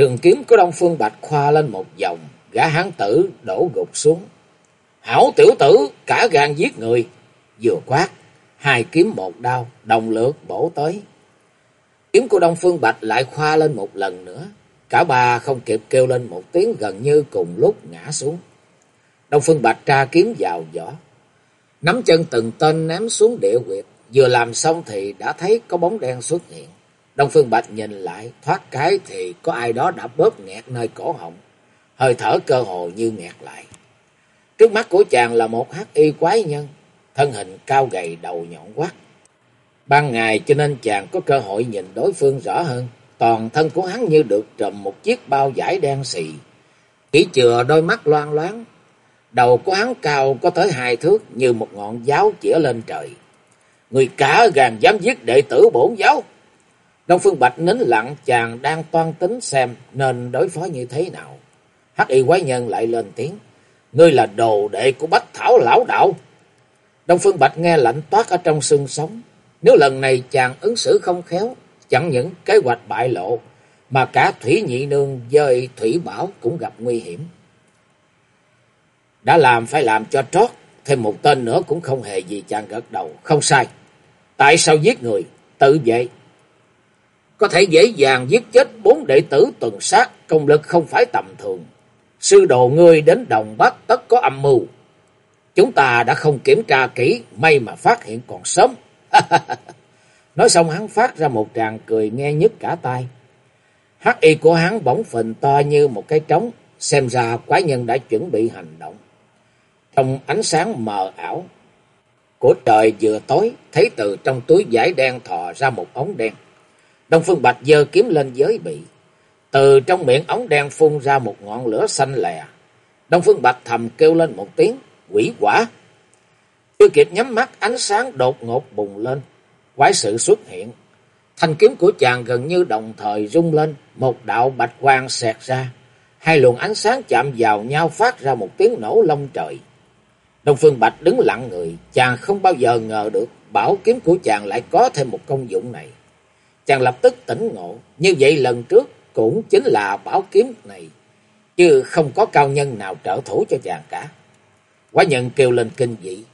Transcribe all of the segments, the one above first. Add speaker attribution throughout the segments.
Speaker 1: Trường kiếm của Đông Phương Bạch khoa lên một vòng, gã hán tử đổ gục xuống. Hảo tiểu tử, cả gan giết người. Vừa quát, hai kiếm một đao, đồng lượt bổ tới. Kiếm của Đông Phương Bạch lại khoa lên một lần nữa. Cả ba không kịp kêu lên một tiếng gần như cùng lúc ngã xuống. Đông Phương Bạch tra kiếm vào vỏ. Nắm chân từng tên ném xuống địa quyệt. Vừa làm xong thì đã thấy có bóng đen xuất hiện. Đông Phương Bạch nhìn lại, thoát cái thì có ai đó đã bóp nghẹt nơi cổ họng. Hơi thở cơ hồ như nghẹt lại. Trước mắt của chàng là một hắc y quái nhân, thân hình cao gầy đầu nhọn quát. Ban ngày cho nên chàng có cơ hội nhìn đối phương rõ hơn. Toàn thân của hắn như được trùm một chiếc bao vải đen xì. Chỉ chừa đôi mắt loan loáng. Đầu của hắn cao có tới hai thước như một ngọn giáo chĩa lên trời. Người cả gàn dám giết đệ tử bổn giáo. Đông Phương Bạch nín lặng chàng đang toan tính xem nên đối phó như thế nào. Hắc y quái nhân lại lên tiếng. Ngươi là đồ đệ của Bách Thảo Lão Đạo. Đông Phương Bạch nghe lạnh toát ở trong xương sống. Nếu lần này chàng ứng xử không khéo, chẳng những kế hoạch bại lộ, mà cả Thủy Nhị Nương dơi Thủy Bảo cũng gặp nguy hiểm. Đã làm phải làm cho trót, thêm một tên nữa cũng không hề gì chàng gật đầu. Không sai. Tại sao giết người? Tự vệ có thể dễ dàng giết chết bốn đệ tử tuần sát, công lực không phải tầm thường. Sư đồ ngươi đến đồng bắc tất có âm mưu. Chúng ta đã không kiểm tra kỹ, may mà phát hiện còn sớm. Nói xong hắn phát ra một tràng cười nghe nhức cả tai. Hắc y của hắn bỗng phình to như một cái trống, xem ra quái nhân đã chuẩn bị hành động. Trong ánh sáng mờ ảo của trời vừa tối, thấy từ trong túi vải đen thò ra một ống đen. Đông Phương Bạch giơ kiếm lên giới bị. Từ trong miệng ống đen phun ra một ngọn lửa xanh lè. Đông Phương Bạch thầm kêu lên một tiếng, quỷ quả. Chưa kịp nhắm mắt ánh sáng đột ngột bùng lên. Quái sự xuất hiện. Thanh kiếm của chàng gần như đồng thời rung lên, một đạo bạch quang xẹt ra. Hai luồng ánh sáng chạm vào nhau phát ra một tiếng nổ lông trời. Đông Phương Bạch đứng lặng người, chàng không bao giờ ngờ được bảo kiếm của chàng lại có thêm một công dụng này. Chàng lập tức tỉnh ngộ, như vậy lần trước cũng chính là bảo kiếm này, chứ không có cao nhân nào trợ thủ cho chàng cả. Quá nhân kêu lên kinh dị,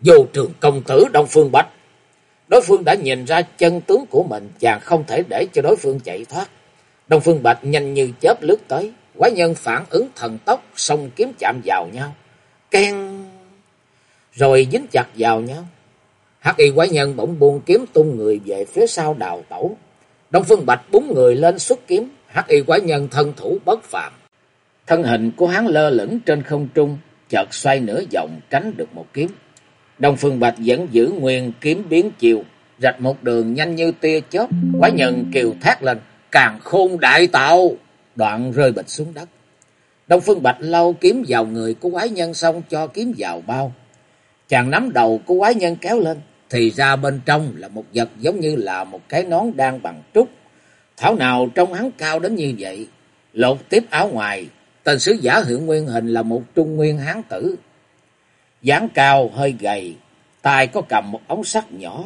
Speaker 1: vô trường công tử Đông Phương Bạch. Đối phương đã nhìn ra chân tướng của mình, chàng không thể để cho đối phương chạy thoát. Đông Phương Bạch nhanh như chớp lướt tới, quá nhân phản ứng thần tốc, song kiếm chạm vào nhau. Ken! Rồi dính chặt vào nhau. Hắc y quái nhân bỗng buông kiếm tung người về phía sau đào tẩu. Đông Phương Bạch búng người lên xuất kiếm, hắc y quái nhân thân thủ bất phàm. Thân hình của hắn lơ lửng trên không trung, chợt xoay nửa vòng tránh được một kiếm. Đông Phương Bạch vẫn giữ nguyên kiếm biến chiều, rạch một đường nhanh như tia chớp, quái nhân kêu thét lên, càng khôn đại tạo, đoạn rơi bịch xuống đất. Đông Phương Bạch lau kiếm vào người của quái nhân xong cho kiếm vào bao. Chàng nắm đầu của quái nhân kéo lên, thì ra bên trong là một vật giống như là một cái nón đang bằng trúc. Thảo nào trong hắn cao đến như vậy, lột tiếp áo ngoài, tên sứ giả hiện nguyên hình là một trung nguyên hán tử. dáng cao hơi gầy, tay có cầm một ống sắt nhỏ,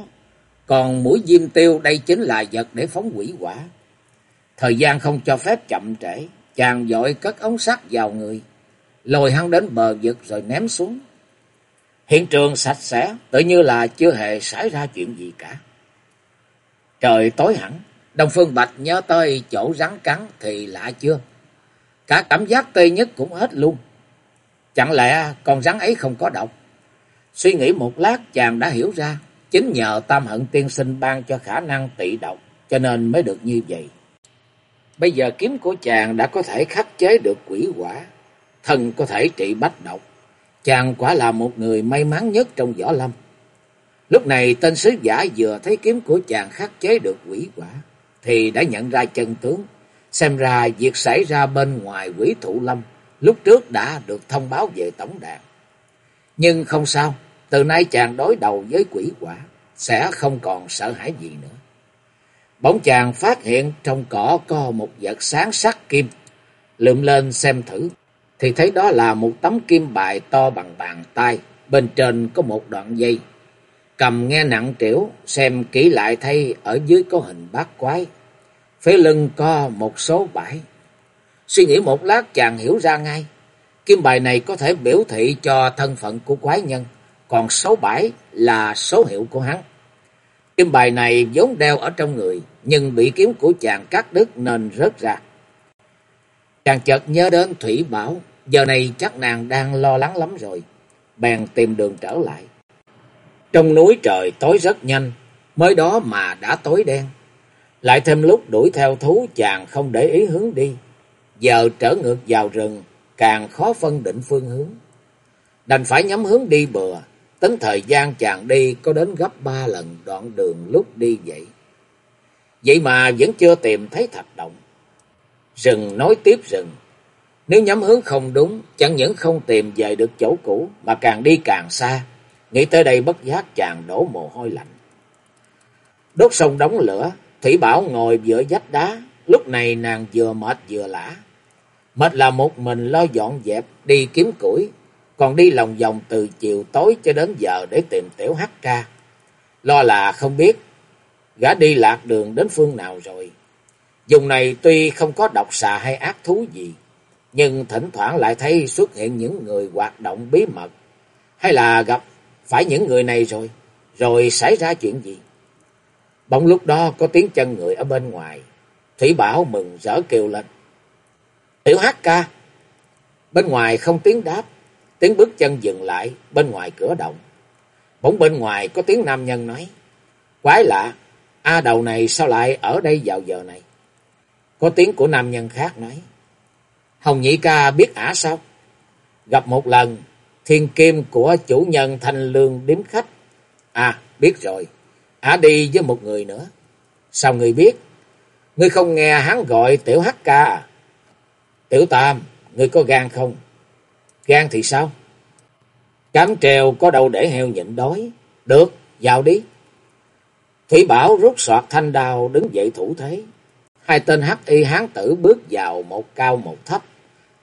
Speaker 1: còn mũi diêm tiêu đây chính là vật để phóng quỷ quả. Thời gian không cho phép chậm trễ, chàng dội cất ống sắt vào người, lôi hắn đến bờ vực rồi ném xuống. Hiện trường sạch sẽ, tự như là chưa hề xảy ra chuyện gì cả. Trời tối hẳn, Đông Phương Bạch nhớ tới chỗ rắn cắn thì lạ chưa? Cả cảm giác tê nhất cũng hết luôn. Chẳng lẽ con rắn ấy không có độc? Suy nghĩ một lát chàng đã hiểu ra, chính nhờ tam hận tiên sinh ban cho khả năng tị độc, cho nên mới được như vậy. Bây giờ kiếm của chàng đã có thể khắc chế được quỷ quả, thần có thể trị bách độc. Chàng quả là một người may mắn nhất trong võ lâm. Lúc này tên sứ giả vừa thấy kiếm của chàng khắc chế được quỷ quả, thì đã nhận ra chân tướng. Xem ra việc xảy ra bên ngoài quỷ thụ lâm lúc trước đã được thông báo về tổng đàn. Nhưng không sao, từ nay chàng đối đầu với quỷ quả, sẽ không còn sợ hãi gì nữa. Bỗng chàng phát hiện trong cỏ có một vật sáng sắc kim, lượm lên xem thử, thì thấy đó là một tấm kim bài to bằng bàn tay, bên trên có một đoạn dây. Cầm nghe nặng trĩu, xem kỹ lại thấy ở dưới có hình bát quái, phía lưng có một số bãi. Suy nghĩ một lát chàng hiểu ra ngay, kim bài này có thể biểu thị cho thân phận của quái nhân, còn số bãi là số hiệu của hắn. Kim bài này vốn đeo ở trong người, nhưng bị kiếm của chàng cắt đứt nên rớt ra. Chàng chợt nhớ đến Thủy Bảo, giờ này chắc nàng đang lo lắng lắm rồi, bèn tìm đường trở lại. Trong núi trời tối rất nhanh, mới đó mà đã tối đen. Lại thêm lúc đuổi theo thú chàng không để ý hướng đi. Giờ trở ngược vào rừng, càng khó phân định phương hướng. Đành phải nhắm hướng đi bừa, tính thời gian chàng đi có đến gấp ba lần đoạn đường lúc đi vậy. Vậy mà vẫn chưa tìm thấy thạch động. Rừng nối tiếp rừng. Nếu nhắm hướng không đúng, chẳng những không tìm về được chỗ cũ, mà càng đi càng xa. Nghĩ tới đây bất giác chàng đổ mồ hôi lạnh. Đốt sông đóng lửa, Thủy Bảo ngồi giữa vách đá, lúc này nàng vừa mệt vừa lã. Mệt là một mình lo dọn dẹp, đi kiếm củi, còn đi lòng vòng từ chiều tối cho đến giờ để tìm tiểu hắc ca. Lo là không biết, gã đi lạc đường đến phương nào rồi. Dùng này tuy không có độc xà hay ác thú gì, nhưng thỉnh thoảng lại thấy xuất hiện những người hoạt động bí mật, hay là gặp phải những người này rồi, rồi xảy ra chuyện gì. Bỗng lúc đó có tiếng chân người ở bên ngoài, Thủy Bảo mừng rỡ kêu lên. Tiểu hát ca. Bên ngoài không tiếng đáp, tiếng bước chân dừng lại bên ngoài cửa động. Bỗng bên ngoài có tiếng nam nhân nói. Quái lạ, A đầu này sao lại ở đây vào giờ này? Có tiếng của nam nhân khác nói. Hồng Nhị ca biết ả sao? Gặp một lần, thiên kim của chủ nhân thanh lương điếm khách. À, biết rồi, ả đi với một người nữa. Sao người biết? Ngươi không nghe hắn gọi tiểu hắc ca à? Tiểu Tam, ngươi có gan không? Gan thì sao? Cám treo có đâu để heo nhịn đói. Được, vào đi. Thủy Bảo rút soạt thanh đao đứng dậy thủ thế. Hai tên hắc y hán tử bước vào một cao một thấp.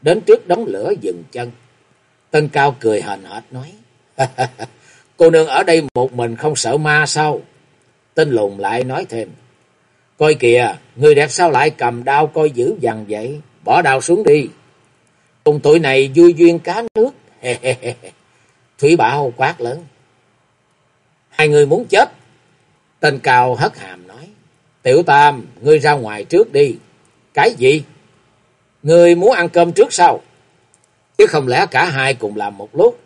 Speaker 1: Đến trước đống lửa dừng chân. Tân cao cười hờn hệt nói. Cô nương ở đây một mình không sợ ma sao? Tên lùn lại nói thêm. Coi kìa, người đẹp sao lại cầm đao coi dữ dằn vậy? Bỏ đao xuống đi. Cùng tuổi này vui duyên cá nước. Thủy Bảo quát lớn. Hai người muốn chết. Tên cao hất hàm nói. Tiểu Tam, ngươi ra ngoài trước đi. Cái gì? Ngươi muốn ăn cơm trước sao? Chứ không lẽ cả hai cùng làm một lúc.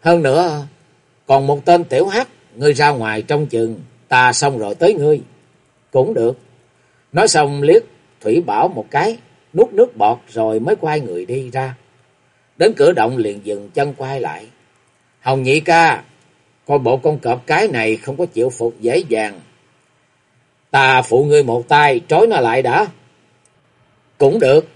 Speaker 1: Hơn nữa, còn một tên tiểu hắc, ngươi ra ngoài trong chừng, ta xong rồi tới ngươi. Cũng được. Nói xong liếc Thủy Bảo một cái, nuốt nước bọt rồi mới quay người đi ra. Đến cửa động liền dừng chân quay lại. Hồng nhị ca, coi bộ con cọp cái này không có chịu phục dễ dàng. Ta phụ ngươi một tay, trói nó lại đã. Cũng được.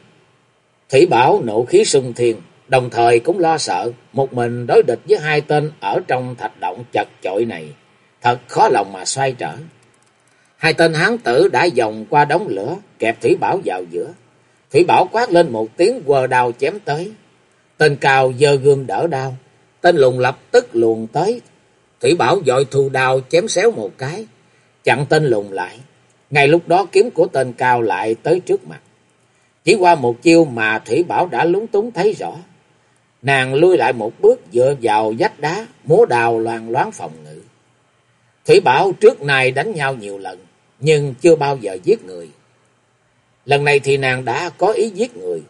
Speaker 1: Thủy Bảo nộ khí sung thiên, đồng thời cũng lo sợ một mình đối địch với hai tên ở trong thạch động chật chội này. Thật khó lòng mà xoay trở. Hai tên hán tử đã vòng qua đống lửa, kẹp Thủy Bảo vào giữa. Thủy Bảo quát lên một tiếng quờ đào chém tới. Tên cao giơ gươm đỡ đao. Tên lùng lập tức luồn tới. Thủy Bảo dội thu đao chém xéo một cái. Chặn tên lùng lại. Ngay lúc đó kiếm của tên cao lại tới trước mặt. Chỉ qua một chiêu mà Thủy Bảo đã lúng túng thấy rõ. Nàng lui lại một bước dựa vào vách đá, múa đào loàn loáng phòng ngự. Thủy Bảo trước nay đánh nhau nhiều lần, nhưng chưa bao giờ giết người. Lần này thì nàng đã có ý giết người.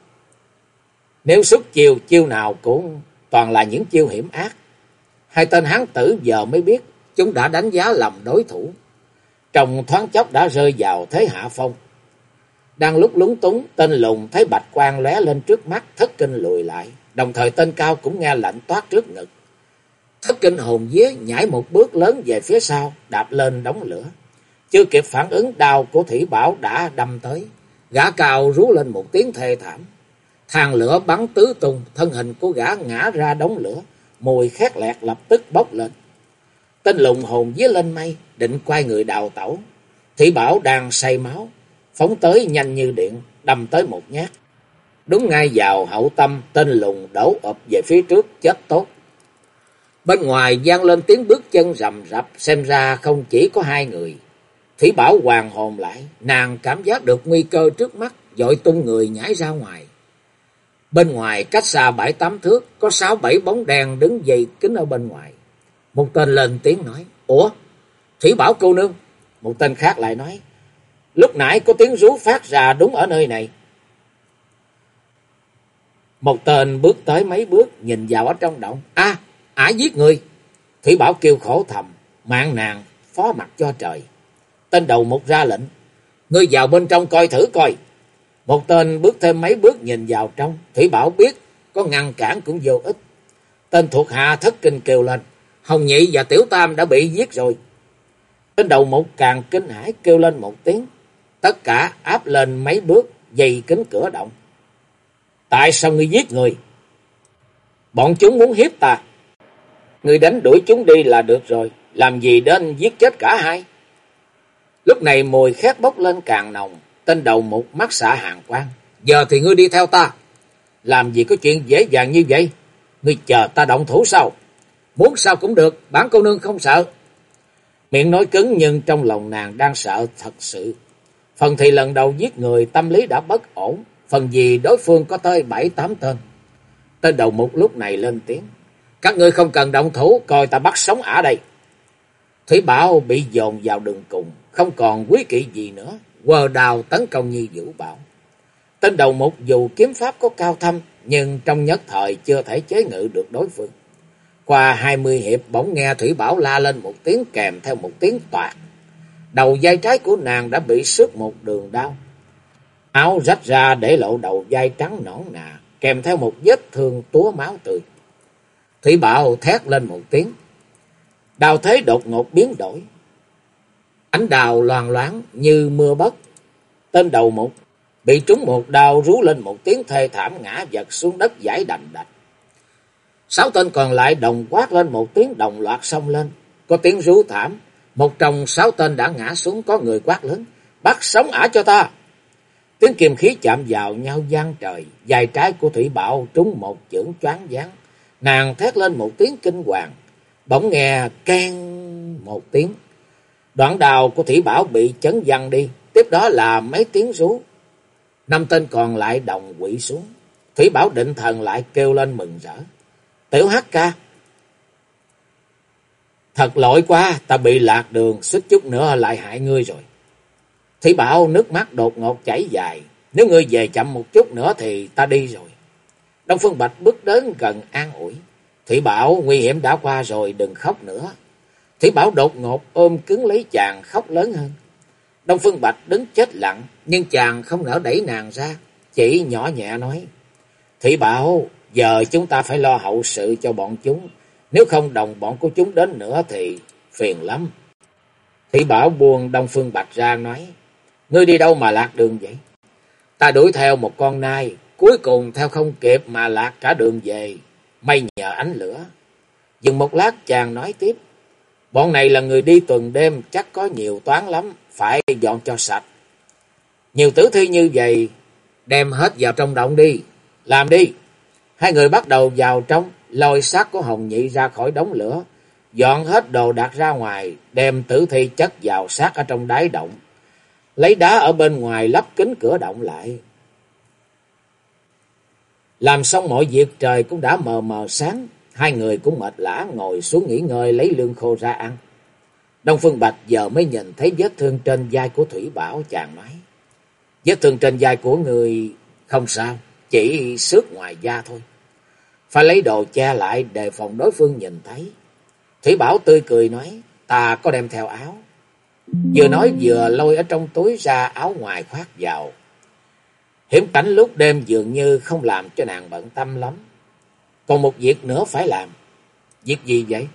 Speaker 1: Nếu xuất chiêu, chiêu nào cũng toàn là những chiêu hiểm ác. Hai tên hán tử giờ mới biết chúng đã đánh giá lầm đối thủ. Trong thoáng chốc đã rơi vào thế hạ phong. Đang lúc lúng túng, tên lùng thấy bạch quang lóe lên trước mắt, thất kinh lùi lại. Đồng thời tên cao cũng nghe lạnh toát trước ngực. Thất kinh hồn vía nhảy một bước lớn về phía sau, đạp lên đóng lửa. Chưa kịp phản ứng đau của Thủy Bảo đã đâm tới Gã cao rú lên một tiếng thê thảm. Thang lửa bắn tứ tung, thân hình của gã ngã ra đống lửa, mùi khét lẹt lập tức bốc lên. Tên lùng hồn dế lên mây, định quay người đào tẩu. thủy Bảo đang say máu, phóng tới nhanh như điện, đâm tới một nhát. Đúng ngay vào hậu tâm, tên lùng đổ ập về phía trước, chết tốt. Bên ngoài gian lên tiếng bước chân rầm rập, xem ra không chỉ có hai người. Thủy Bảo hoàng hồn lại, nàng cảm giác được nguy cơ trước mắt, dội tung người nhảy ra ngoài. Bên ngoài cách xa bảy tám thước, có sáu bảy bóng đèn đứng dày kính ở bên ngoài. Một tên lên tiếng nói, Ủa, Thủy Bảo cô nương. Một tên khác lại nói, lúc nãy có tiếng rú phát ra đúng ở nơi này. Một tên bước tới mấy bước, nhìn vào ở trong động. a ả giết người. Thủy Bảo kêu khổ thầm, mạng nàng, phó mặt cho trời. Tên đầu một ra lệnh, ngươi vào bên trong coi thử coi. Một tên bước thêm mấy bước nhìn vào trong, Thủy Bảo biết có ngăn cản cũng vô ích. Tên thuộc hạ thất kinh kêu lên, Hồng Nhị và Tiểu Tam đã bị giết rồi. Tên đầu một càng kinh hãi kêu lên một tiếng, tất cả áp lên mấy bước, dây kính cửa động. Tại sao ngươi giết người? Bọn chúng muốn hiếp ta. Ngươi đánh đuổi chúng đi là được rồi, làm gì đến giết chết cả hai? Lúc này mùi khét bốc lên càng nồng, tên đầu một mắt xạ hàng quang. Giờ thì ngươi đi theo ta. Làm gì có chuyện dễ dàng như vậy? Ngươi chờ ta động thủ sao? Muốn sao cũng được, bản cô nương không sợ. Miệng nói cứng nhưng trong lòng nàng đang sợ thật sự. Phần thì lần đầu giết người tâm lý đã bất ổn, phần gì đối phương có tới bảy tám tên. Tên đầu một lúc này lên tiếng. Các ngươi không cần động thủ, coi ta bắt sống ả đây. Thủy Bảo bị dồn vào đường cùng, không còn quý kỵ gì nữa, quờ đào tấn công như vũ bảo Tên đầu một dù kiếm pháp có cao thâm, nhưng trong nhất thời chưa thể chế ngự được đối phương. Qua hai mươi hiệp bỗng nghe Thủy Bảo la lên một tiếng kèm theo một tiếng toạt. Đầu vai trái của nàng đã bị sức một đường đau. Áo rách ra để lộ đầu vai trắng nõn nà, kèm theo một vết thương túa máu tươi. Thủy Bảo thét lên một tiếng. Đào thế đột ngột biến đổi. Ánh đào loàn loáng như mưa bất. Tên đầu một bị trúng một đào rú lên một tiếng thê thảm ngã vật xuống đất giải đành đạch. Sáu tên còn lại đồng quát lên một tiếng đồng loạt xông lên. Có tiếng rú thảm. Một trong sáu tên đã ngã xuống, có người quát lớn. Bắt sống ả cho ta. Tiếng kiềm khí chạm vào nhau gian trời. Dài trái của Thủy Bảo trúng một chưởng choáng váng. Nàng thét lên một tiếng kinh hoàng. Bỗng nghe can một tiếng. Đoạn đào của Thủy Bảo bị chấn văng đi. Tiếp đó là mấy tiếng rú. Năm tên còn lại đồng quỷ xuống. Thủy Bảo định thần lại kêu lên mừng rỡ. Tiểu Hắc ca. Thật lỗi quá, ta bị lạc đường, suýt chút nữa lại hại ngươi rồi. Thủy Bảo nước mắt đột ngột chảy dài. Nếu ngươi về chậm một chút nữa thì ta đi rồi. Đông Phương Bạch bước đến gần an ủi. Thủy Bảo nguy hiểm đã qua rồi, đừng khóc nữa. Thủy Bảo đột ngột ôm cứng lấy chàng khóc lớn hơn. Đông Phương Bạch đứng chết lặng, nhưng chàng không nỡ đẩy nàng ra, chỉ nhỏ nhẹ nói. Thủy Bảo, giờ chúng ta phải lo hậu sự cho bọn chúng, nếu không đồng bọn của chúng đến nữa thì phiền lắm. Thị Bảo buông Đông Phương Bạch ra nói, ngươi đi đâu mà lạc đường vậy? Ta đuổi theo một con nai, cuối cùng theo không kịp mà lạc cả đường về, may nhờ ánh lửa. Dừng một lát chàng nói tiếp, bọn này là người đi tuần đêm chắc có nhiều toán lắm, phải dọn cho sạch. Nhiều tử thi như vậy, đem hết vào trong động đi, làm đi. Hai người bắt đầu vào trong, lôi xác của Hồng Nhị ra khỏi đống lửa, dọn hết đồ đặt ra ngoài, đem tử thi chất vào xác ở trong đáy động. Lấy đá ở bên ngoài lắp kính cửa động lại. Làm xong mọi việc trời cũng đã mờ mờ sáng, hai người cũng mệt lã ngồi xuống nghỉ ngơi lấy lương khô ra ăn. Đông Phương Bạch giờ mới nhìn thấy vết thương trên vai của Thủy Bảo chàng nói. Vết thương trên vai của người không sao, chỉ xước ngoài da thôi. Phải lấy đồ che lại đề phòng đối phương nhìn thấy. Thủy Bảo tươi cười nói, ta có đem theo áo. Vừa nói vừa lôi ở trong túi ra áo ngoài khoác vào. Hiểm cảnh lúc đêm dường như không làm cho nàng bận tâm lắm. Còn một việc nữa phải làm. Việc gì vậy?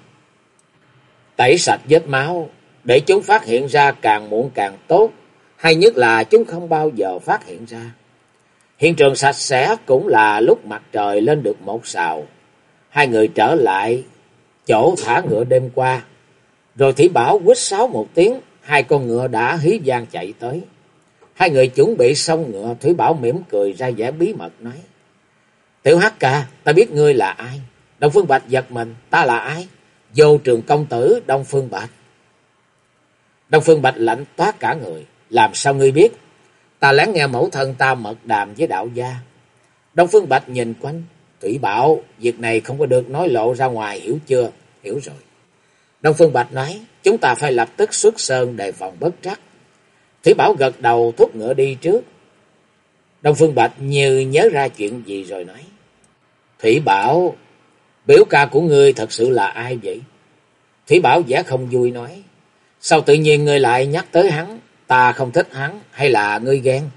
Speaker 1: Tẩy sạch vết máu, để chúng phát hiện ra càng muộn càng tốt. Hay nhất là chúng không bao giờ phát hiện ra. Hiện trường sạch sẽ cũng là lúc mặt trời lên được một sào. Hai người trở lại chỗ thả ngựa đêm qua. Rồi Thủy Bảo quýt sáo một tiếng, hai con ngựa đã hí gian chạy tới. Hai người chuẩn bị xong ngựa, Thủy Bảo mỉm cười ra vẻ bí mật nói. Tiểu Hắc ca, ta biết ngươi là ai. Đông Phương Bạch giật mình, ta là ai? Vô trường công tử Đông Phương Bạch. Đông Phương Bạch lạnh toát cả người. Làm sao ngươi biết? Ta lén nghe mẫu thân ta mật đàm với đạo gia. Đông Phương Bạch nhìn quanh. Thủy bảo, việc này không có được nói lộ ra ngoài, hiểu chưa? Hiểu rồi. Đông Phương Bạch nói, chúng ta phải lập tức xuất sơn đề phòng bất trắc. Thủy bảo gật đầu thúc ngựa đi trước. Đông Phương Bạch như nhớ ra chuyện gì rồi nói. Thủy bảo, biểu ca của ngươi thật sự là ai vậy? Thủy bảo giả không vui nói. Sao tự nhiên ngươi lại nhắc tới hắn? Ta không thích hắn hay là ngươi ghen?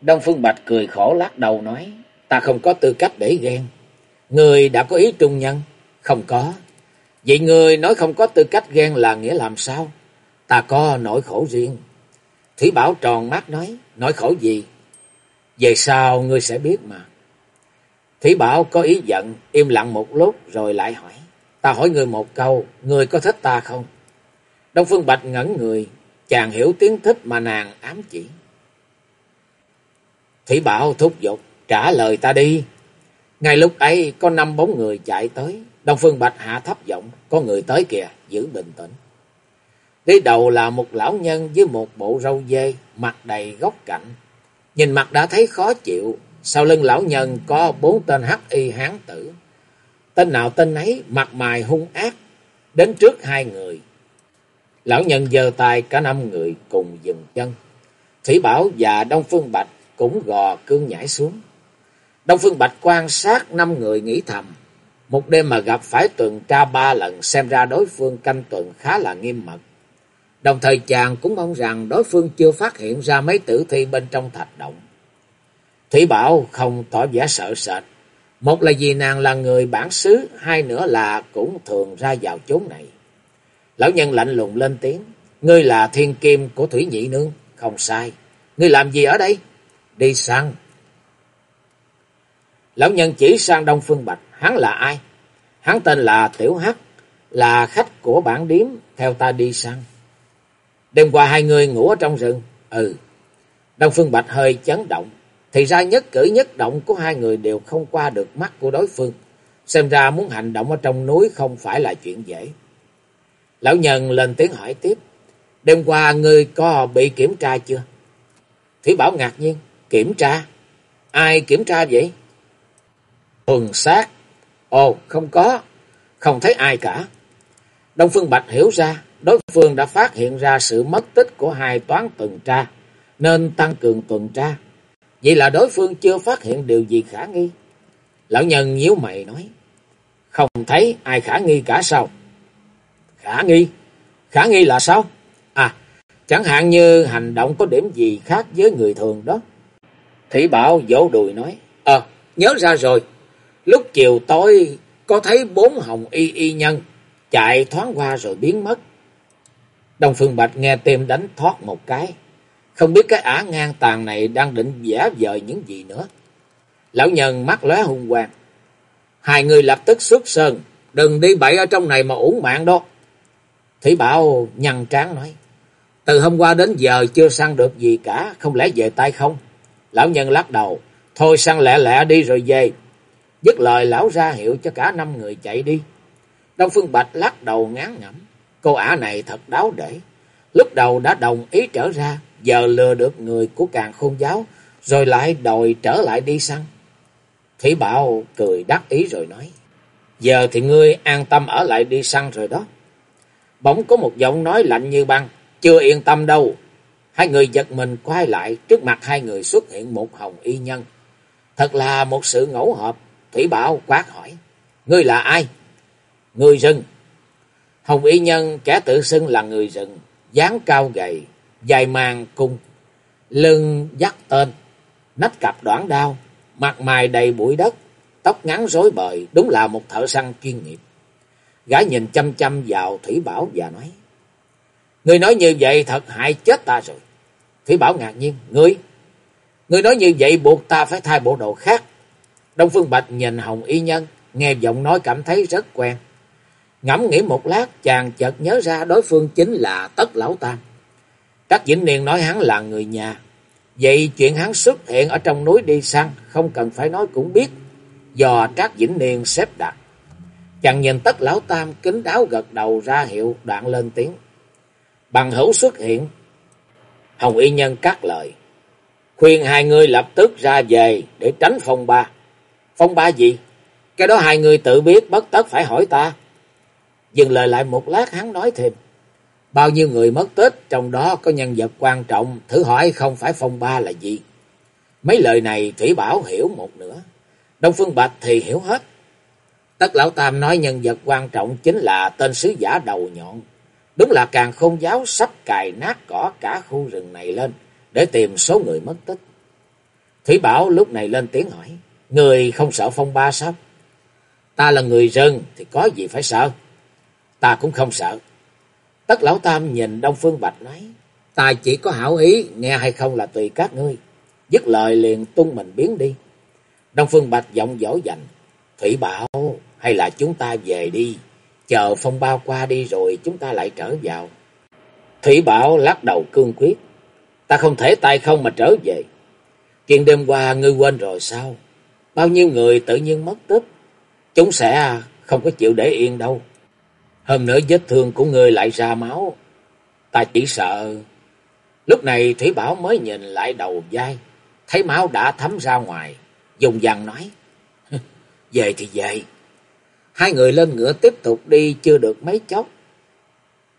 Speaker 1: Đông Phương Bạch cười khổ lắc đầu nói. Ta không có tư cách để ghen. Ngươi đã có ý trung nhân? Không có. Vậy ngươi nói không có tư cách ghen là nghĩa làm sao? Ta có nỗi khổ riêng. Thủy Bảo tròn mắt nói. Nỗi khổ gì? Về sau ngươi sẽ biết mà. Thủy Bảo có ý giận, im lặng một lúc rồi lại hỏi. Ta hỏi ngươi một câu, ngươi có thích ta không? Đông Phương Bạch ngẩn người, chàng hiểu tiếng thích mà nàng ám chỉ. Thủy Bảo thúc giục, trả lời ta đi. Ngay lúc ấy có năm bóng người chạy tới, Đông Phương Bạch hạ thấp giọng, có người tới kìa, giữ bình tĩnh. Đi đầu là một lão nhân với một bộ râu dê, mặt đầy góc cạnh. Nhìn mặt đã thấy khó chịu, sau lưng lão nhân có bốn tên hắc y hán tử. Tên nào tên ấy mặt mày hung ác, đến trước hai người. Lão nhân giơ tay cả năm người cùng dừng chân. Thủy Bảo và Đông Phương Bạch cũng gò cương nhảy xuống. Đông Phương Bạch quan sát năm người nghĩ thầm. Một đêm mà gặp phải tuần tra ba lần xem ra đối phương canh tuần khá là nghiêm mật. Đồng thời chàng cũng mong rằng đối phương chưa phát hiện ra mấy tử thi bên trong thạch động. Thủy Bảo không tỏ vẻ sợ sệt. Một là vì nàng là người bản xứ, hai nữa là cũng thường ra vào chốn này. Lão nhân lạnh lùng lên tiếng. Ngươi là thiên kim của Thủy Nhị Nương. Không sai. Ngươi làm gì ở đây? Đi săn. Lão nhân chỉ sang Đông Phương Bạch. Hắn là ai? Hắn tên là Tiểu Hắc. Là khách của bản điếm. Theo ta đi săn. Đêm qua hai người ngủ ở trong rừng. Ừ. Đông Phương Bạch hơi chấn động. Thì ra nhất cử nhất động của hai người đều không qua được mắt của đối phương. Xem ra muốn hành động ở trong núi không phải là chuyện dễ. Lão nhân lên tiếng hỏi tiếp. Đêm qua ngươi có bị kiểm tra chưa? Thủy Bảo ngạc nhiên. Kiểm tra? Ai kiểm tra vậy? Tuần sát. Ồ, không có. Không thấy ai cả. Đông Phương Bạch hiểu ra, đối phương đã phát hiện ra sự mất tích của hai toán tuần tra, nên tăng cường tuần tra. Vậy là đối phương chưa phát hiện điều gì khả nghi. Lão nhân nhíu mày nói. Không thấy ai khả nghi cả sao? Khả nghi? Khả nghi là sao? À, chẳng hạn như hành động có điểm gì khác với người thường đó. Thủy Bảo vỗ đùi nói. Ờ, nhớ ra rồi. Lúc chiều tối có thấy bốn hồng y y nhân chạy thoáng qua rồi biến mất. Đông Phương Bạch nghe tim đánh thoát một cái. Không biết cái ả ngang tàn này đang định giả vờ những gì nữa. Lão nhân mắt lóe hung quang. Hai người lập tức xuất sơn. Đừng đi bậy ở trong này mà uổng mạng đó. Thủy Bảo nhăn trán nói. Từ hôm qua đến giờ chưa săn được gì cả. Không lẽ về tay không? Lão nhân lắc đầu. Thôi săn lẹ lẹ đi rồi về. Dứt lời, lão ra hiệu cho cả năm người chạy đi. Đông Phương Bạch lắc đầu ngán ngẩm. Cô ả này thật đáo để. Lúc đầu đã đồng ý trở ra. Giờ lừa được người của càng khôn giáo. Rồi lại đòi trở lại đi săn. Thủy Bảo cười đắc ý rồi nói. Giờ thì ngươi an tâm ở lại đi săn rồi đó. Bỗng có một giọng nói lạnh như băng. Chưa yên tâm đâu. Hai người giật mình quay lại. Trước mặt hai người xuất hiện một hồng y nhân. Thật là một sự ngẫu hợp. Thủy Bảo quát hỏi. Ngươi là ai? Người rừng. Hồng y nhân, kẻ tự xưng là người rừng. dáng cao gầy. Dài màng cung. Lưng dắt tên. Nách cặp đoạn đao. Mặt mày đầy bụi đất. Tóc ngắn rối bời. Đúng là một thợ săn chuyên nghiệp. Gã nhìn chăm chăm vào Thủy Bảo và nói. Người nói như vậy thật hại chết ta rồi. Thủy Bảo ngạc nhiên. Ngươi? Ngươi nói như vậy buộc ta phải thay bộ đồ khác. Đông Phương Bạch nhìn Hồng Y Nhân. Nghe giọng nói cảm thấy rất quen. Ngẫm nghĩ một lát, chàng chợt nhớ ra đối phương chính là Tất Lão Tam. Các Vĩnh Niên nói hắn là người nhà. Vậy chuyện hắn xuất hiện ở trong núi đi săn, không cần phải nói cũng biết. Do Trác Vĩnh Niên xếp đặt. Chàng nhìn tất lão tam kính đáo gật đầu ra hiệu đoạn lên tiếng. Bằng hữu xuất hiện. Hồng Y Nhân cắt lời. Khuyên hai người lập tức ra về để tránh phong ba. Phong ba gì? Cái đó hai người tự biết bất tất phải hỏi ta. Dừng lời lại một lát hắn nói thêm. Bao nhiêu người mất tích, trong đó có nhân vật quan trọng, thử hỏi không phải phong ba là gì. Mấy lời này Thủy Bảo hiểu một nửa. Đông Phương Bạch thì hiểu hết. Tất Lão Tam nói nhân vật quan trọng chính là tên sứ giả đầu nhọn. Đúng là càng khôn giáo sắp cài nát cỏ cả khu rừng này lên để tìm số người mất tích. Thủy Bảo lúc này lên tiếng hỏi. Người không sợ phong ba sao? Ta là người rừng thì có gì phải sợ? Ta cũng không sợ. Tất Lão Tam nhìn Đông Phương Bạch nói. Ta chỉ có hảo ý, nghe hay không là tùy các ngươi. Dứt lời liền tung mình biến đi. Đông Phương Bạch giọng dỗ dành. Thủy Bảo, hay là chúng ta về đi. Chờ phong bao qua đi rồi chúng ta lại trở vào. Thủy Bảo lắc đầu cương quyết. Ta không thể tay không mà trở về. Chuyện đêm qua ngươi quên rồi sao? Bao nhiêu người tự nhiên mất tích. Chúng sẽ không có chịu để yên đâu. Hơn nữa vết thương của ngươi lại ra máu. Ta chỉ sợ... Lúc này Thủy Bảo mới nhìn lại đầu vai. Thấy máu đã thấm ra ngoài. Dùng dằn nói. Về thì về. Hai người lên ngựa tiếp tục đi chưa được mấy chốc.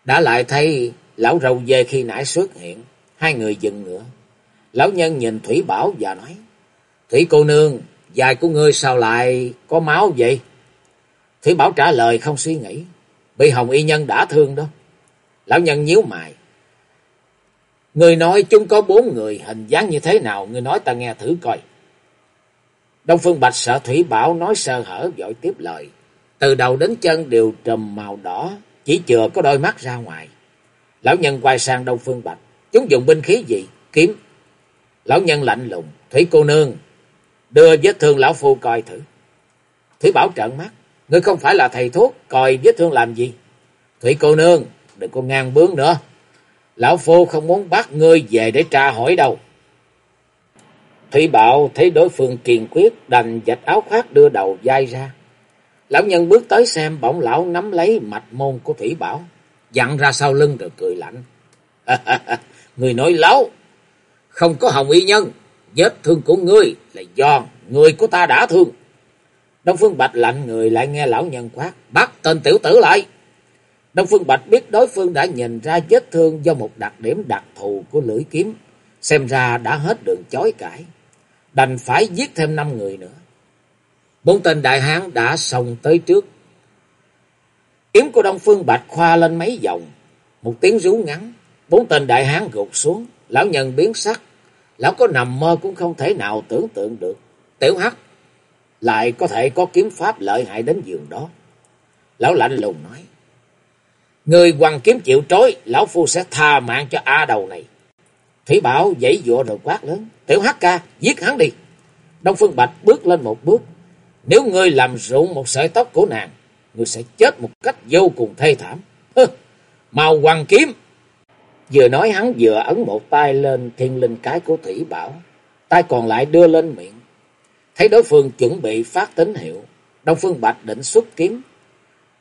Speaker 1: Đã lại thấy lão râu dê khi nãy xuất hiện. Hai người dừng ngựa. Lão nhân nhìn Thủy Bảo và nói. Thủy cô nương, dài của ngươi sao lại có máu vậy? Thủy Bảo trả lời không suy nghĩ. Bị Hồng Y Nhân đã thương đó. Lão nhân nhíu mày. Người nói chúng có bốn người hình dáng như thế nào, người nói ta nghe thử coi. Đông Phương Bạch sợ Thủy Bảo nói sơ hở vội tiếp lời. Từ đầu đến chân đều trùm màu đỏ, chỉ chừa có đôi mắt ra ngoài. Lão nhân quay sang Đông Phương Bạch. Chúng dùng binh khí gì? Kiếm. Lão nhân lạnh lùng. Thủy cô nương, đưa vết thương lão phu coi thử. Thủy Bảo trợn mắt. Ngươi không phải là thầy thuốc, coi vết thương làm gì? Thủy cô nương, đừng có ngang bướng nữa. Lão phu không muốn bắt ngươi về để tra hỏi đâu. Thủy Bảo thấy đối phương kiên quyết, đành dạch áo khoác đưa đầu dai ra. Lão nhân bước tới xem bỗng lão nắm lấy mạch môn của Thủy Bảo, dặn ra sau lưng rồi cười lạnh. người nói láo, không có hồng y nhân, vết thương của ngươi là do người của ta đã thương. Đông Phương Bạch lạnh người lại nghe lão nhân quát, bắt tên tiểu tử lại. Đông Phương Bạch biết đối phương đã nhìn ra vết thương do một đặc điểm đặc thù của lưỡi kiếm, xem ra đã hết đường chối cãi, đành phải giết thêm năm người nữa. Bốn tên đại hán đã xông tới trước. Kiếm của Đông Phương Bạch khoa lên mấy vòng, một tiếng rú ngắn, bốn tên đại hán gục xuống, lão nhân biến sắc, lão có nằm mơ cũng không thể nào tưởng tượng được. Tiểu Hắc lại có thể có kiếm pháp lợi hại đến giường đó. Lão lạnh lùng nói, Người hoàng kiếm chịu trói lão phu sẽ tha mạng cho A đầu này. Thủy Bảo dãy dụa rồi quát lớn, tiểu hắc ca, giết hắn đi. Đông Phương Bạch bước lên một bước, nếu ngươi làm rụng một sợi tóc của nàng, ngươi sẽ chết một cách vô cùng thê thảm. Hừ, mau hoàng kiếm. Vừa nói hắn vừa ấn một tay lên thiên linh cái của Thủy Bảo, tay còn lại đưa lên miệng. Thấy đối phương chuẩn bị phát tín hiệu, Đông Phương Bạch định xuất kiếm.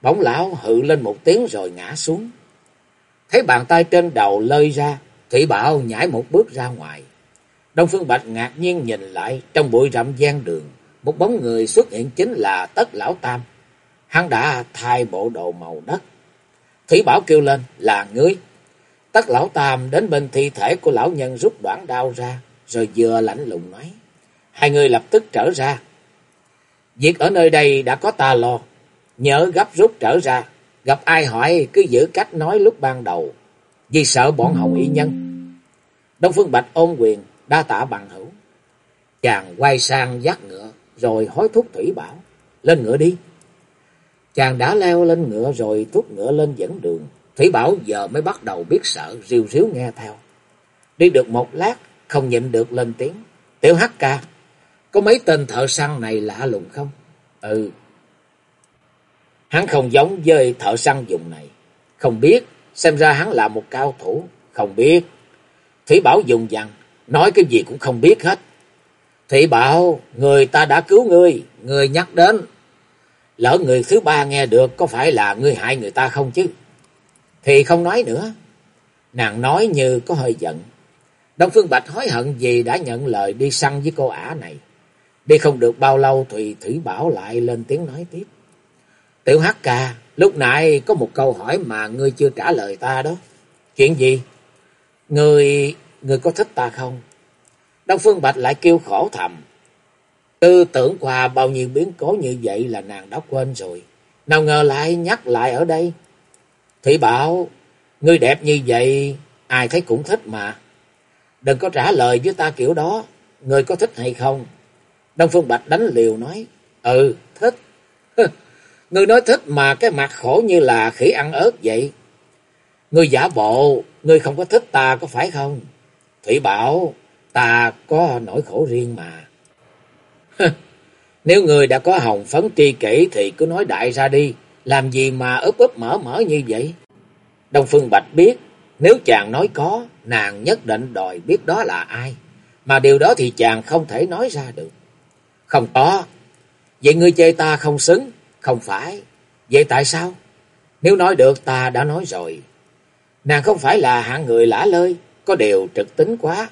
Speaker 1: Bóng lão hự lên một tiếng rồi ngã xuống. Thấy bàn tay trên đầu lơi ra, Thủy Bảo nhảy một bước ra ngoài. Đông Phương Bạch ngạc nhiên nhìn lại trong bụi rậm gian đường, một bóng người xuất hiện chính là Tất Lão Tam. Hắn đã thay bộ đồ màu đất. Thủy Bảo kêu lên là ngươi. Tất Lão Tam đến bên thi thể của lão nhân rút đoạn đao ra, rồi vừa lạnh lùng nói. Hai người lập tức trở ra. Việc ở nơi đây đã có ta lo. Nhớ gấp rút trở ra. Gặp ai hỏi cứ giữ cách nói lúc ban đầu. Vì sợ bọn hồng y nhân. Đông Phương Bạch ôn quyền, đa tạ bằng hữu. Chàng quay sang dắt ngựa, rồi hối thúc Thủy Bảo. Lên ngựa đi. Chàng đã leo lên ngựa rồi thúc ngựa lên dẫn đường. Thủy Bảo giờ mới bắt đầu biết sợ, riêu riếu nghe theo. Đi được một lát, không nhịn được lên tiếng. Tiểu Hắc ca, có mấy tên thợ săn này lạ lùng không? Ừ. Hắn không giống với thợ săn dùng này. Không biết, xem ra hắn là một cao thủ. Không biết. Thủy Bảo dùng dằn, nói cái gì cũng không biết hết. Thủy Bảo, người ta đã cứu ngươi, người nhắc đến. Lỡ người thứ ba nghe được có phải là ngươi hại người ta không chứ? Thì không nói nữa. Nàng nói như có hơi giận. Đông Phương Bạch hối hận vì đã nhận lời đi săn với cô ả này. Đi không được bao lâu thì Thủy Bảo lại lên tiếng nói tiếp. Tiểu Hắc ca, lúc nãy có một câu hỏi mà ngươi chưa trả lời ta đó. Chuyện gì? Ngươi, ngươi có thích ta không? Đông Phương Bạch lại kêu khổ thầm. Tư tưởng qua bao nhiêu biến cố như vậy là nàng đã quên rồi. Nào ngờ lại nhắc lại ở đây. Thủy Bảo, ngươi đẹp như vậy, ai thấy cũng thích mà. Đừng có trả lời với ta kiểu đó, ngươi có thích hay không? Đông Phương Bạch đánh liều nói, ừ, thích. ngươi nói thích mà cái mặt khổ như là khỉ ăn ớt vậy. Ngươi giả bộ, ngươi không có thích ta có phải không? Thủy bảo, ta có nỗi khổ riêng mà. Nếu người đã có hồng phấn tri kỷ thì cứ nói đại ra đi, làm gì mà ướp ướp mở mở như vậy? Đông Phương Bạch biết, nếu chàng nói có, nàng nhất định đòi biết đó là ai. Mà điều đó thì chàng không thể nói ra được. Không có. Vậy ngươi chê ta không xứng? Không phải. Vậy tại sao? Nếu nói được ta đã nói rồi. Nàng không phải là hạng người lã lơi, có điều trực tính quá.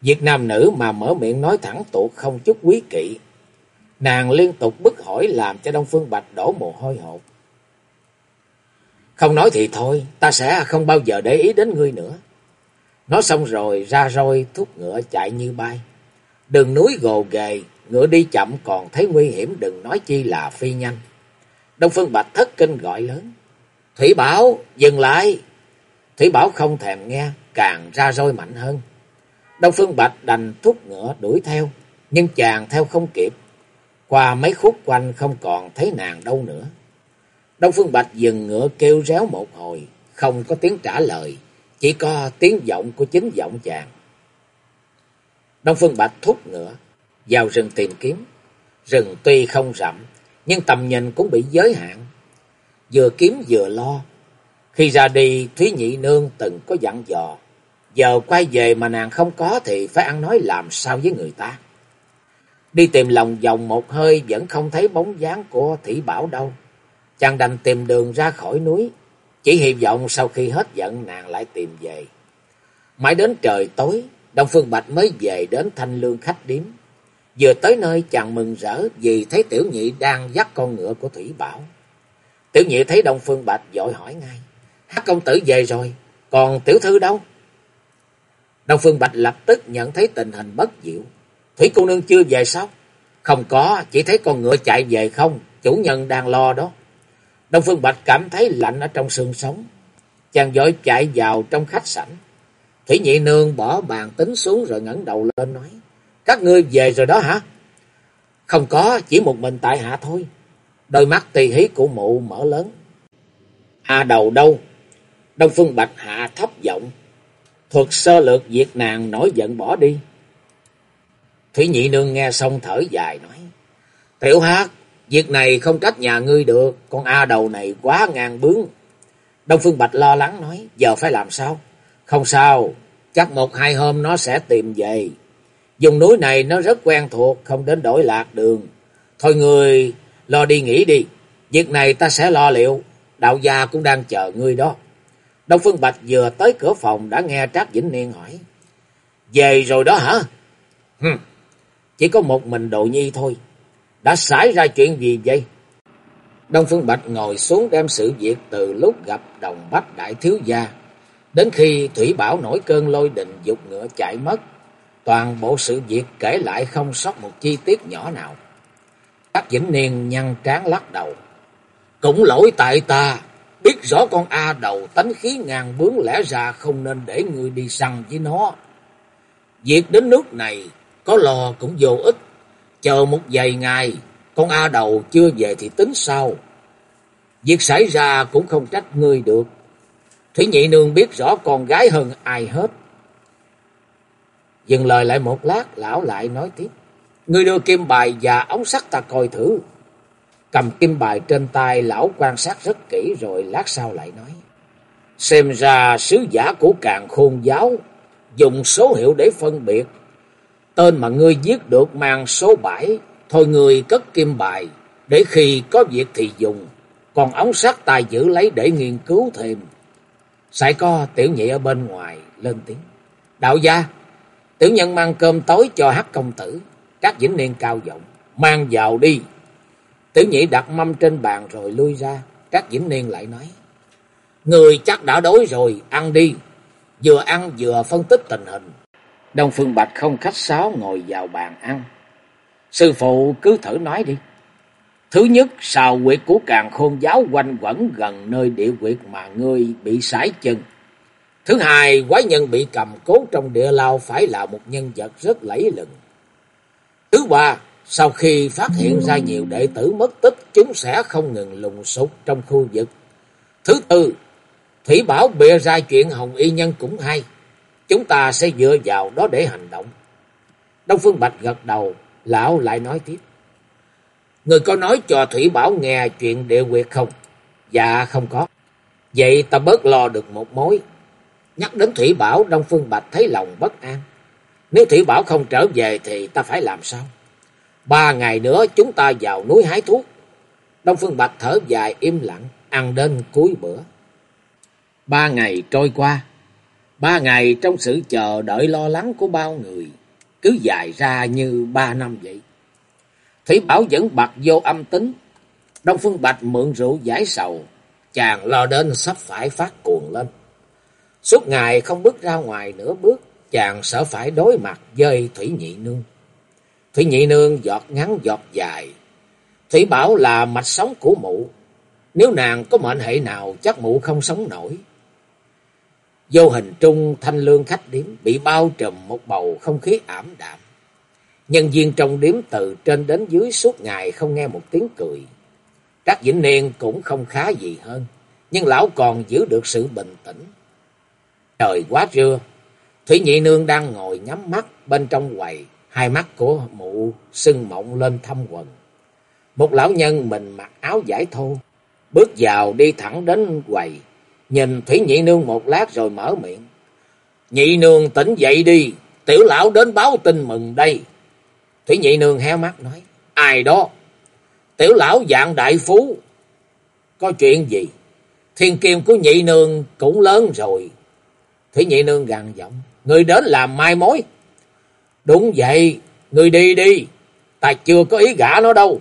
Speaker 1: Việc nam nữ mà mở miệng nói thẳng tuột không chút quý kỵ. Nàng liên tục bức hỏi làm cho Đông Phương Bạch đổ mồ hôi hột. Không nói thì thôi, ta sẽ không bao giờ để ý đến ngươi nữa. Nói xong rồi ra roi thúc ngựa chạy như bay. Đường núi gồ ghề, ngựa đi chậm còn thấy nguy hiểm đừng nói chi là phi nhanh. Đông Phương Bạch thất kinh gọi lớn. Thủy Bảo, dừng lại. Thủy Bảo không thèm nghe, càng ra roi mạnh hơn. Đông Phương Bạch đành thúc ngựa đuổi theo, nhưng chàng theo không kịp. Qua mấy khúc quanh không còn thấy nàng đâu nữa. Đông Phương Bạch dừng ngựa kêu réo một hồi, không có tiếng trả lời, chỉ có tiếng giọng của chính giọng chàng. Đông Phương Bạch thúc ngựa, vào rừng tìm kiếm. Rừng tuy không rậm, nhưng tầm nhìn cũng bị giới hạn. Vừa kiếm vừa lo. Khi ra đi, Thúy Nhị Nương từng có dặn dò. Giờ quay về mà nàng không có thì phải ăn nói làm sao với người ta. Đi tìm lòng vòng một hơi vẫn không thấy bóng dáng của Thủy Bảo đâu. Chàng đành tìm đường ra khỏi núi. Chỉ hy vọng sau khi hết giận nàng lại tìm về. Mãi đến trời tối, Đông Phương Bạch mới về đến thanh lương khách điếm. Vừa tới nơi chàng mừng rỡ vì thấy Tiểu Nhị đang dắt con ngựa của Thủy Bảo. Tiểu Nhị thấy Đông Phương Bạch dội hỏi ngay. Hát công tử về rồi, còn tiểu thư đâu? Đông Phương Bạch lập tức nhận thấy tình hình bất diệu. Thủy cô nương chưa về sao? Không có, chỉ thấy con ngựa chạy về không, chủ nhân đang lo đó. Đông Phương Bạch cảm thấy lạnh ở trong xương sống. Chàng dội chạy vào trong khách sảnh. Thủy nhị nương bỏ bàn tính xuống rồi ngẩng đầu lên nói. Các ngươi về rồi đó hả? Không có, chỉ một mình tại hạ thôi. Đôi mắt tì hí của mụ mở lớn. À đầu đâu? Đông Phương Bạch hạ thấp giọng. Thuật sơ lược việc nàng nổi giận bỏ đi. Thủy nhị nương nghe xong thở dài nói. Tiểu hát, việc này không trách nhà ngươi được. Con A đầu này quá ngang bướng. Đông Phương Bạch lo lắng nói. Giờ phải làm sao? Không sao, chắc một hai hôm nó sẽ tìm về. Dùng núi này nó rất quen thuộc, không đến đổi lạc đường. Thôi người lo đi nghỉ đi. Việc này ta sẽ lo liệu. Đạo gia cũng đang chờ ngươi đó. Đông Phương Bạch vừa tới cửa phòng đã nghe Trác Vĩnh Niên hỏi. Về rồi đó hả? Hừm, chỉ có một mình Độ Nhi thôi. Đã xảy ra chuyện gì vậy? Đông Phương Bạch ngồi xuống đem sự việc từ lúc gặp đồng bách đại thiếu gia. Đến khi Thủy Bảo nổi cơn lôi đình dục ngựa chạy mất. Toàn bộ sự việc kể lại không sót một chi tiết nhỏ nào. Trác Vĩnh Niên nhăn trán lắc đầu. Cũng lỗi tại ta. Biết rõ con A đầu tánh khí ngàn bướng lẽ ra không nên để người đi săn với nó. Việc đến nước này có lo cũng vô ích. Chờ một vài ngày, con A đầu chưa về thì tính sau. Việc xảy ra cũng không trách ngươi được. Thủy Nhị Nương biết rõ con gái hơn ai hết. Dừng lời lại một lát, lão lại nói tiếp. Ngươi đưa kim bài và ống sắt ta coi thử. Cầm kim bài trên tay, lão quan sát rất kỹ rồi lát sau lại nói. Xem ra sứ giả của càng khôn giáo dùng số hiệu để phân biệt. Tên mà ngươi giết được mang số 7, thôi ngươi cất kim bài, để khi có việc thì dùng. Còn ống sắt tài giữ lấy để nghiên cứu thêm. sải co tiểu nhị ở bên ngoài lên tiếng. Đạo gia, tiểu nhân mang cơm tối cho hắc công tử. Các vĩnh niên cao giọng, mang vào đi. Tiểu nhị đặt mâm trên bàn rồi lui ra. Các vĩnh niên lại nói. Người chắc đã đói rồi, ăn đi. Vừa ăn vừa phân tích tình hình. Đông Phương Bạch không khách sáo ngồi vào bàn ăn. Sư phụ cứ thử nói đi. Thứ nhất, sào quyệt của càng khôn giáo quanh quẩn gần nơi địa quyệt mà ngươi bị sải chân. Thứ hai, quái nhân bị cầm cố trong địa lao phải là một nhân vật rất lẫy lừng. Thứ ba, sau khi phát hiện ra nhiều đệ tử mất tích, chúng sẽ không ngừng lùng sục trong khu vực. Thứ tư, Thủy Bảo bịa ra chuyện Hồng Y Nhân cũng hay. Chúng ta sẽ dựa vào đó để hành động. Đông Phương Bạch gật đầu, lão lại nói tiếp. Người có nói cho Thủy Bảo nghe chuyện địa quyệt không? Dạ không có. Vậy ta bớt lo được một mối. Nhắc đến Thủy Bảo, Đông Phương Bạch thấy lòng bất an. Nếu Thủy Bảo không trở về thì ta phải làm sao? Ba ngày nữa chúng ta vào núi hái thuốc. Đông Phương Bạch thở dài im lặng, ăn đến cuối bữa. Ba ngày trôi qua. Ba ngày trong sự chờ đợi lo lắng của bao người. Cứ dài ra như ba năm vậy. Thủy Bảo vẫn bật vô âm tính. Đông Phương Bạch mượn rượu giải sầu. Chàng lo đến sắp phải phát cuồng lên. Suốt ngày không bước ra ngoài nửa bước. Chàng sợ phải đối mặt với Thủy Nhị Nương. Thủy Nhị Nương giọt ngắn giọt dài. Thủy Bảo là mạch sống của mụ. Nếu nàng có mệnh hệ nào chắc mụ không sống nổi. Vô hình trung thanh lương khách điếm bị bao trùm một bầu không khí ảm đạm. Nhân viên trong điếm từ trên đến dưới suốt ngày không nghe một tiếng cười. Các vĩnh niên cũng không khá gì hơn, nhưng lão còn giữ được sự bình tĩnh. Trời quá trưa, Thủy Nhị Nương đang ngồi nhắm mắt bên trong quầy, hai mắt của mụ sưng mộng lên thăm quần. Một lão nhân mình mặc áo giải thô, bước vào đi thẳng đến quầy, nhìn Thủy Nhị Nương một lát rồi mở miệng. Nhị Nương tỉnh dậy đi, tiểu lão đến báo tin mừng đây. Thủy Nhị Nương hé mắt nói, ai đó? Tiểu lão dạng đại phú. Có chuyện gì? Thiên kiêm của Nhị Nương cũng lớn rồi. Thủy Nhị Nương gằn giọng, người đến làm mai mối. Đúng vậy, người đi đi, ta chưa có ý gả nó đâu.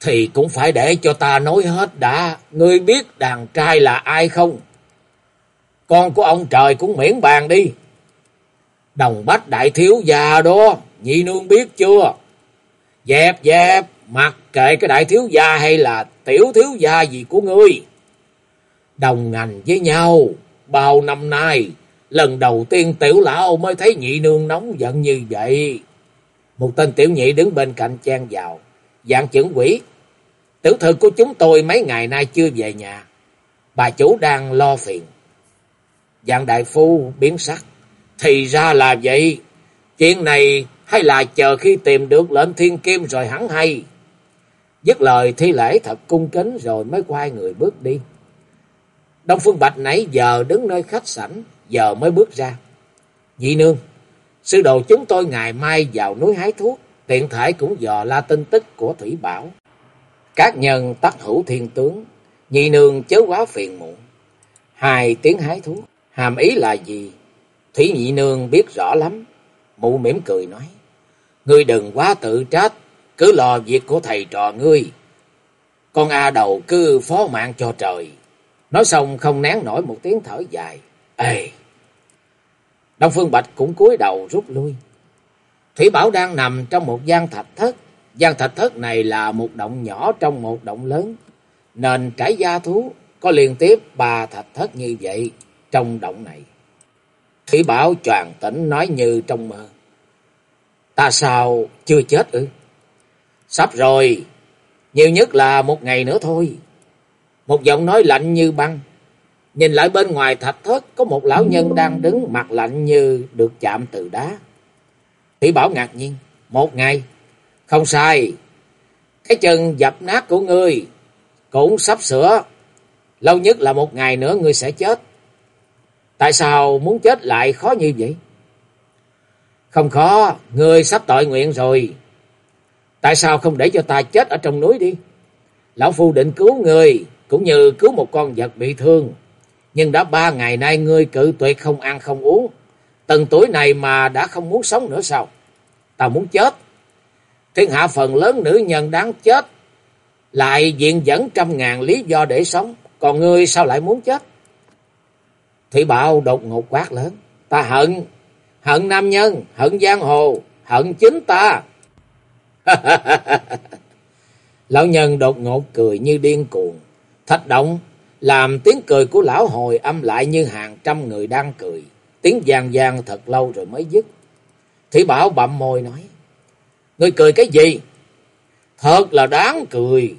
Speaker 1: Thì cũng phải để cho ta nói hết đã, ngươi biết đàn trai là ai không? Con của ông trời cũng miễn bàn đi. Đồng bách đại thiếu già đó, nhị nương biết chưa? Dẹp dẹp, mặc kệ cái đại thiếu gia hay là tiểu thiếu gia gì của ngươi. Đồng ngành với nhau, bao năm nay, lần đầu tiên tiểu lão mới thấy nhị nương nóng giận như vậy. Một tên tiểu nhị đứng bên cạnh chen vào, dạng trưởng quỷ. Tiểu thư của chúng tôi mấy ngày nay chưa về nhà. Bà chủ đang lo phiền. Dạng đại phu biến sắc. Thì ra là vậy. Chuyện này hay là chờ khi tìm được lệnh thiên kim rồi hẳn hay. Dứt lời thi lễ thật cung kính rồi mới quay người bước đi. Đông Phương Bạch nãy giờ đứng nơi khách sảnh, giờ mới bước ra. Nhị nương, sư đồ chúng tôi ngày mai vào núi hái thuốc, tiện thể cũng dò la tin tức của Thủy Bảo. Các nhân tắc hữu thiên tướng, nhị nương chớ quá phiền muộn. Hai tiếng hái thuốc, hàm ý là gì? Thủy nhị nương biết rõ lắm. Mụ mỉm cười nói, ngươi đừng quá tự trách, cứ lo việc của thầy trò ngươi. Con A đầu cứ phó mạng cho trời. Nói xong không nén nổi một tiếng thở dài. Ê! Đông Phương Bạch cũng cúi đầu rút lui. Thủy Bảo đang nằm trong một gian thạch thất. Gian thạch thất này là một động nhỏ trong một động lớn. Nền trải gia thú có liên tiếp ba thạch thất như vậy trong động này. Thủy Bảo choàng tỉnh nói như trong mơ. Ta sao chưa chết ư? Sắp rồi, nhiều nhất là một ngày nữa thôi. Một giọng nói lạnh như băng. Nhìn lại bên ngoài thạch thất có một lão nhân đang đứng mặt lạnh như được chạm từ đá. Thủy Bảo ngạc nhiên. Một ngày. Không sai. Cái chân dập nát của ngươi cũng sắp sửa. Lâu nhất là một ngày nữa ngươi sẽ chết. Tại sao muốn chết lại khó như vậy? Không khó, ngươi sắp tội nguyện rồi. Tại sao không để cho ta chết ở trong núi đi? Lão Phu định cứu ngươi, cũng như cứu một con vật bị thương. Nhưng đã ba ngày nay ngươi cự tuyệt không ăn không uống. Từng tuổi này mà đã không muốn sống nữa sao? Ta muốn chết. Thiên hạ phần lớn nữ nhân đáng chết. Lại diện dẫn trăm ngàn lý do để sống. Còn ngươi sao lại muốn chết? Thủy Bảo đột ngột quát lớn. Ta hận. Hận nam nhân. Hận giang hồ. Hận chính ta. Lão nhân đột ngột cười như điên cuồng. thách động làm tiếng cười của lão hồi âm lại như hàng trăm người đang cười. Tiếng vang vang thật lâu rồi mới dứt. Thủy Bảo bậm môi nói. Ngươi cười cái gì? Thật là đáng cười.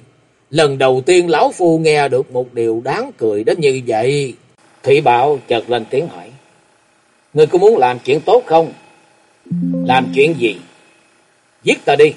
Speaker 1: Lần đầu tiên lão phu nghe được một điều đáng cười đến như vậy. Thủy Bảo chợt lên tiếng hỏi. Ngươi có muốn làm chuyện tốt không? Làm chuyện gì? Giết ta đi.